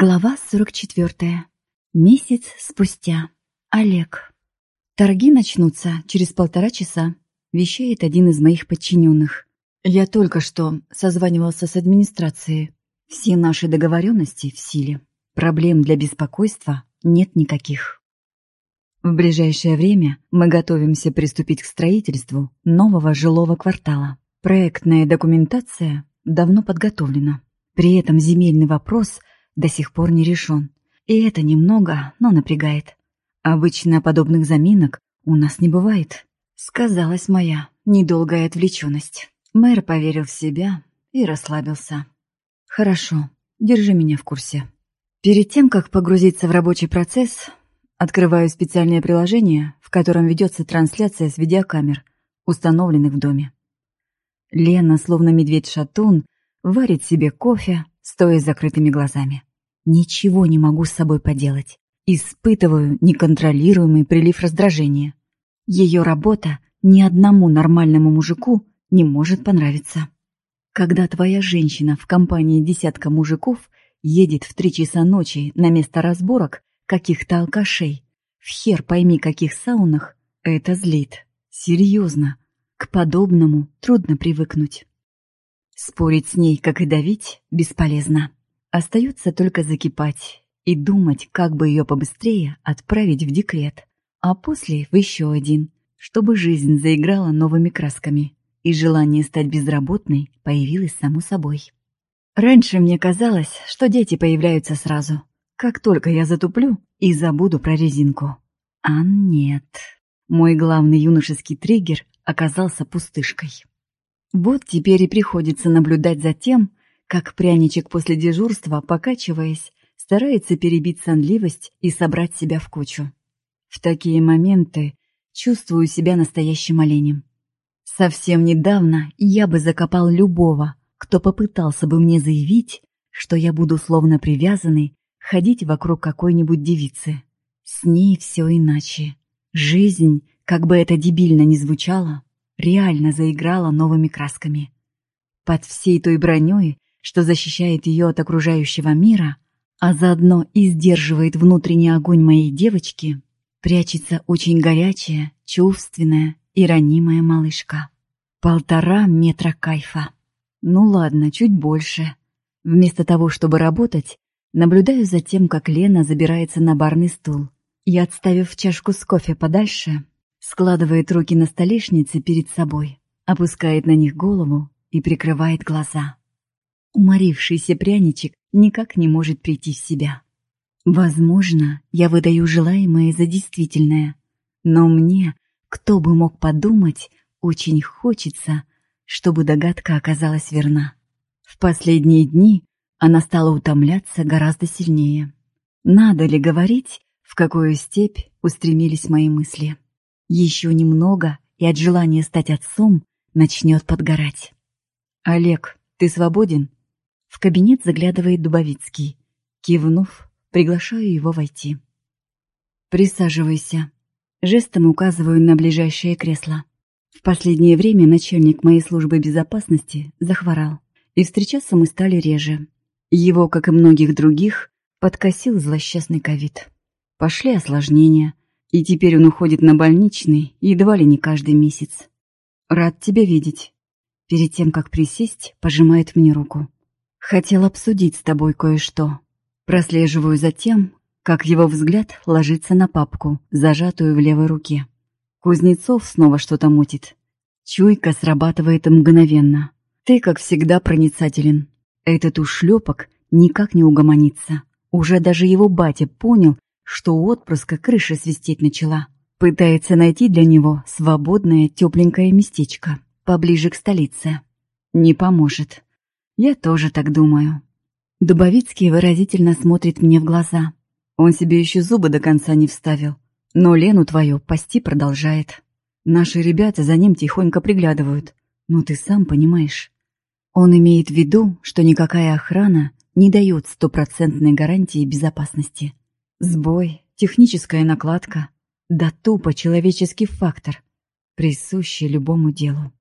Глава 44. Месяц спустя. Олег. Торги начнутся через полтора часа, вещает один из моих подчиненных. Я только что созванивался с администрацией. Все наши договоренности в силе. Проблем для беспокойства нет никаких. В ближайшее время мы готовимся приступить к строительству нового жилого квартала. Проектная документация давно подготовлена. При этом земельный вопрос – до сих пор не решен. И это немного, но напрягает. Обычно подобных заминок у нас не бывает. Сказалась моя недолгая отвлеченность. Мэр поверил в себя и расслабился. Хорошо, держи меня в курсе. Перед тем, как погрузиться в рабочий процесс, открываю специальное приложение, в котором ведется трансляция с видеокамер, установленных в доме. Лена, словно медведь-шатун, варит себе кофе, стоя с закрытыми глазами. Ничего не могу с собой поделать. Испытываю неконтролируемый прилив раздражения. Ее работа ни одному нормальному мужику не может понравиться. Когда твоя женщина в компании десятка мужиков едет в три часа ночи на место разборок каких-то алкашей, в хер пойми каких саунах, это злит. Серьезно. К подобному трудно привыкнуть. Спорить с ней, как и давить, бесполезно. Остается только закипать и думать, как бы ее побыстрее отправить в декрет, а после в еще один, чтобы жизнь заиграла новыми красками, и желание стать безработной появилось само собой. Раньше мне казалось, что дети появляются сразу, как только я затуплю и забуду про резинку. А нет. Мой главный юношеский триггер оказался пустышкой. Вот теперь и приходится наблюдать за тем, как пряничек после дежурства, покачиваясь, старается перебить сонливость и собрать себя в кучу. В такие моменты чувствую себя настоящим оленем. Совсем недавно я бы закопал любого, кто попытался бы мне заявить, что я буду словно привязанный ходить вокруг какой-нибудь девицы. С ней все иначе. Жизнь, как бы это дебильно ни звучало, реально заиграла новыми красками. Под всей той броней что защищает ее от окружающего мира, а заодно и сдерживает внутренний огонь моей девочки, прячется очень горячая, чувственная и ранимая малышка. Полтора метра кайфа. Ну ладно, чуть больше. Вместо того, чтобы работать, наблюдаю за тем, как Лена забирается на барный стул и, отставив чашку с кофе подальше, складывает руки на столешнице перед собой, опускает на них голову и прикрывает глаза. Уморившийся пряничек никак не может прийти в себя. Возможно, я выдаю желаемое за действительное, но мне, кто бы мог подумать, очень хочется, чтобы догадка оказалась верна. В последние дни она стала утомляться гораздо сильнее. Надо ли говорить, в какую степь устремились мои мысли? Еще немного, и от желания стать отцом начнет подгорать. «Олег, ты свободен?» В кабинет заглядывает Дубовицкий. Кивнув, приглашаю его войти. «Присаживайся». Жестом указываю на ближайшее кресло. В последнее время начальник моей службы безопасности захворал, и встречаться мы стали реже. Его, как и многих других, подкосил злосчастный ковид. Пошли осложнения, и теперь он уходит на больничный едва ли не каждый месяц. «Рад тебя видеть». Перед тем, как присесть, пожимает мне руку. Хотел обсудить с тобой кое-что. Прослеживаю за тем, как его взгляд ложится на папку, зажатую в левой руке. Кузнецов снова что-то мутит. Чуйка срабатывает мгновенно. Ты, как всегда, проницателен. Этот ушлепок никак не угомонится. Уже даже его батя понял, что у отпрыска крыша свистеть начала. Пытается найти для него свободное тепленькое местечко, поближе к столице. Не поможет. Я тоже так думаю. Дубовицкий выразительно смотрит мне в глаза. Он себе еще зубы до конца не вставил. Но Лену твою пасти продолжает. Наши ребята за ним тихонько приглядывают. Ну ты сам понимаешь. Он имеет в виду, что никакая охрана не дает стопроцентной гарантии безопасности. Сбой, техническая накладка, да тупо человеческий фактор, присущий любому делу.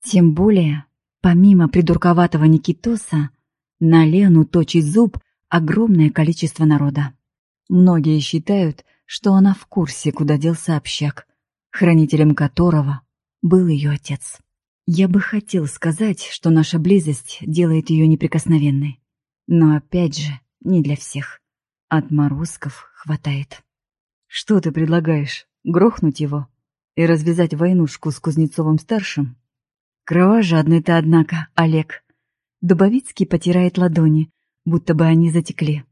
Тем более, Помимо придурковатого Никитоса, на Лену точит зуб огромное количество народа. Многие считают, что она в курсе, куда делся общак, хранителем которого был ее отец. Я бы хотел сказать, что наша близость делает ее неприкосновенной. Но опять же, не для всех. Отморозков хватает. Что ты предлагаешь? Грохнуть его? И развязать войнушку с Кузнецовым-старшим? Кровожадный ты, однако, Олег. Дубовицкий потирает ладони, будто бы они затекли.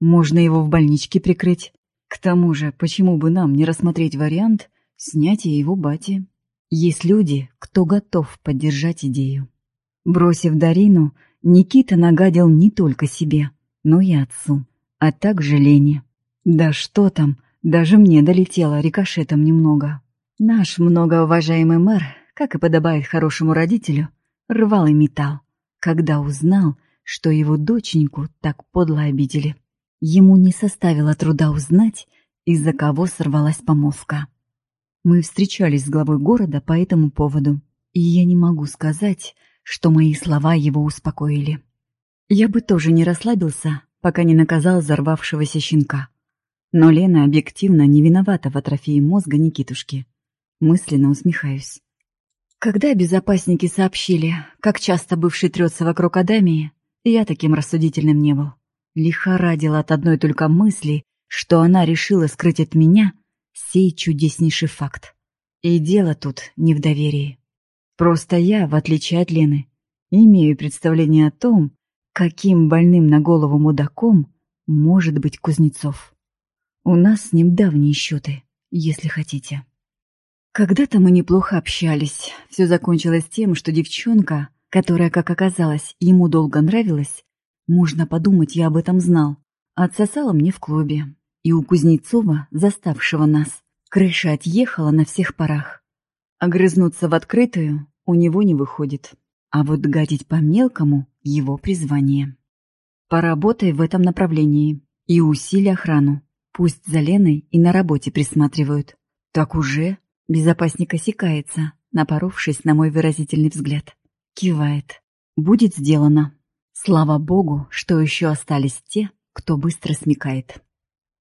Можно его в больничке прикрыть. К тому же, почему бы нам не рассмотреть вариант снятия его бати? Есть люди, кто готов поддержать идею. Бросив Дарину, Никита нагадил не только себе, но и отцу, а также Лене. Да что там, даже мне долетело рикошетом немного. Наш многоуважаемый мэр, как и подобает хорошему родителю, рвал и металл, когда узнал, что его доченьку так подло обидели. Ему не составило труда узнать, из-за кого сорвалась помолвка. Мы встречались с главой города по этому поводу, и я не могу сказать, что мои слова его успокоили. Я бы тоже не расслабился, пока не наказал взорвавшегося щенка. Но Лена объективно не виновата в атрофии мозга Никитушки. Мысленно усмехаюсь. Когда безопасники сообщили, как часто бывший трется вокруг Адамии, я таким рассудительным не был. Лихорадила от одной только мысли, что она решила скрыть от меня сей чудеснейший факт. И дело тут не в доверии. Просто я, в отличие от Лены, имею представление о том, каким больным на голову мудаком может быть Кузнецов. У нас с ним давние счеты, если хотите. Когда-то мы неплохо общались. Все закончилось тем, что девчонка, которая, как оказалось, ему долго нравилась, можно подумать, я об этом знал, отсосала мне в клубе и у Кузнецова, заставшего нас, крыша отъехала на всех парах. Огрызнуться в открытую у него не выходит, а вот гадить по-мелкому — его призвание. Поработай в этом направлении и усили охрану. Пусть за Леной и на работе присматривают. Так уже безопасник осекается, напоровшись на мой выразительный взгляд. Кивает. Будет сделано. Слава богу, что еще остались те, кто быстро смекает.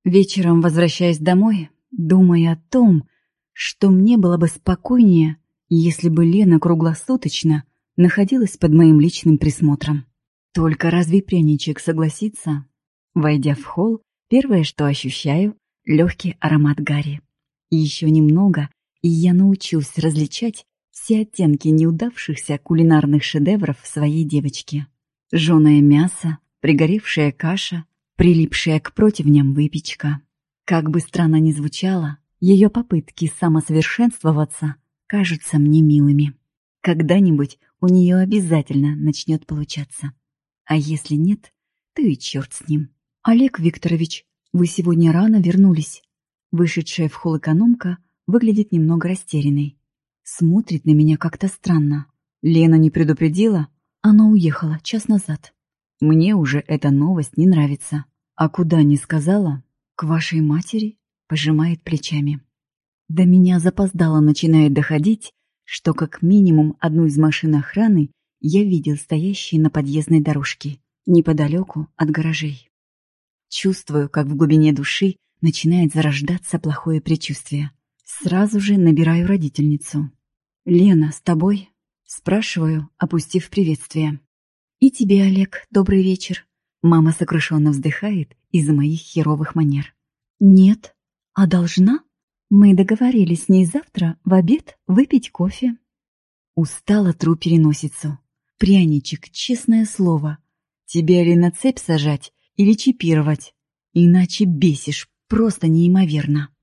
Вечером, возвращаясь домой, думая о том, что мне было бы спокойнее, если бы Лена круглосуточно находилась под моим личным присмотром. Только разве пряничек согласится? Войдя в холл, первое, что ощущаю — легкий аромат гари. Еще немного, и я научусь различать все оттенки неудавшихся кулинарных шедевров своей девочки. Жженое мясо, пригоревшая каша — прилипшая к противням выпечка. Как бы странно ни звучало, ее попытки самосовершенствоваться кажутся мне милыми. Когда-нибудь у нее обязательно начнет получаться. А если нет, то и черт с ним. Олег Викторович, вы сегодня рано вернулись. Вышедшая в холл экономка выглядит немного растерянной. Смотрит на меня как-то странно. Лена не предупредила? Она уехала час назад. Мне уже эта новость не нравится. А куда не сказала? К вашей матери? Пожимает плечами. До меня запоздало начинает доходить, что как минимум одну из машин охраны я видел стоящей на подъездной дорожке, неподалеку от гаражей. Чувствую, как в глубине души начинает зарождаться плохое предчувствие. Сразу же набираю родительницу. «Лена, с тобой?» Спрашиваю, опустив приветствие. «И тебе, Олег, добрый вечер». Мама сокрушенно вздыхает из-за моих херовых манер. «Нет. А должна? Мы договорились с ней завтра в обед выпить кофе». Устала тру переносицу. «Пряничек, честное слово. Тебя ли на цепь сажать или чипировать? Иначе бесишь, просто неимоверно».